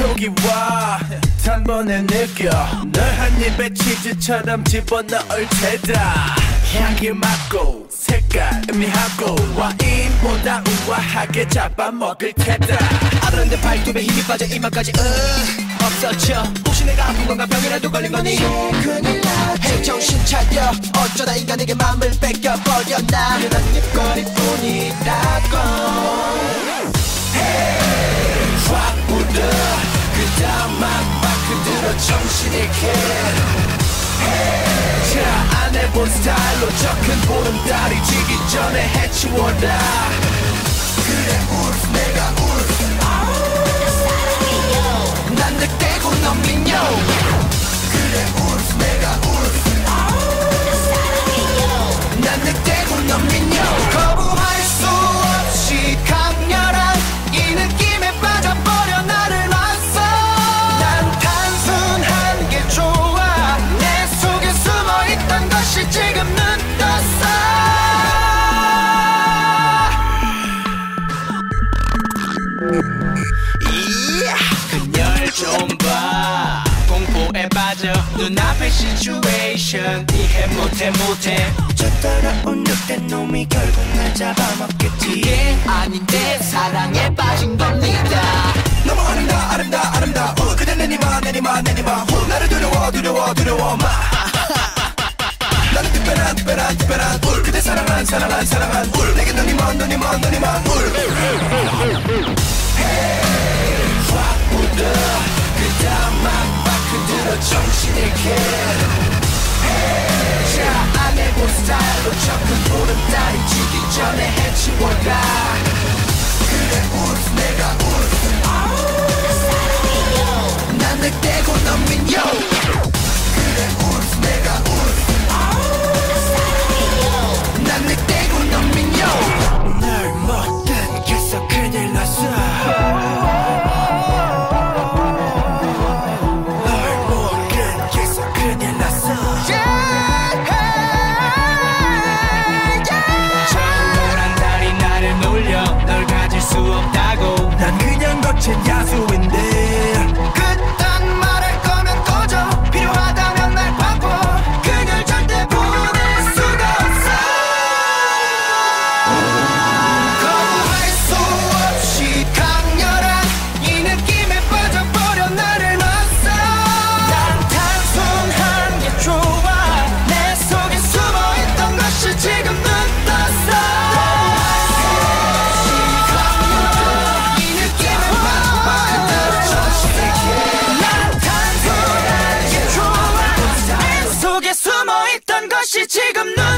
여기 와 단번에 느껴. 널한 입에 치즈처럼 집어넣을 테다. 향기 맡고 색깔 의미하고 와인보다 우아하게 잡아먹을 테다. 아른데 발톱에 힘이 빠져 이마까지 으. 없어져. 혹시 내가 아픈 건가 병이라도 걸린 거니? 큰일 나지 정신 차려. 어쩌다 인간에게 마음을 뺏겨버렸나? 그런 입거리뿐이라고. 확 스타일로 적은 보름달이 지기 전에 해치워라. 그래 울프 내가 울프 것이 지금 눈 떴어 그녀를 좀봐. 공포에 빠져. 눈앞의 시츄에이션 이해 못해 못해. 저 따라온 늑대 놈이 결국 날 잡아먹겠지. 이게 아닌데 사랑에 빠진 겁니다. 너무 아름다 아름다 아름다워. 그대 내니마 내니마 내니마. 후 나를 두려워 두려워 두려워 마 특별한 특별한 특별한 울 그대 사랑한 사랑한 사랑한 울 내게 눈이 먼 눈이 먼 눈이 먼울 확 묻어 그 다음 막막 흔들어 정신을 캐자 안해본 스타일로 적은 보름달이 지기 전에 해치워라 그래 울프 내가 울프 난 늑대고 넌 민요 수 없다고. 난 그냥 거친 야수 것이 지금 눈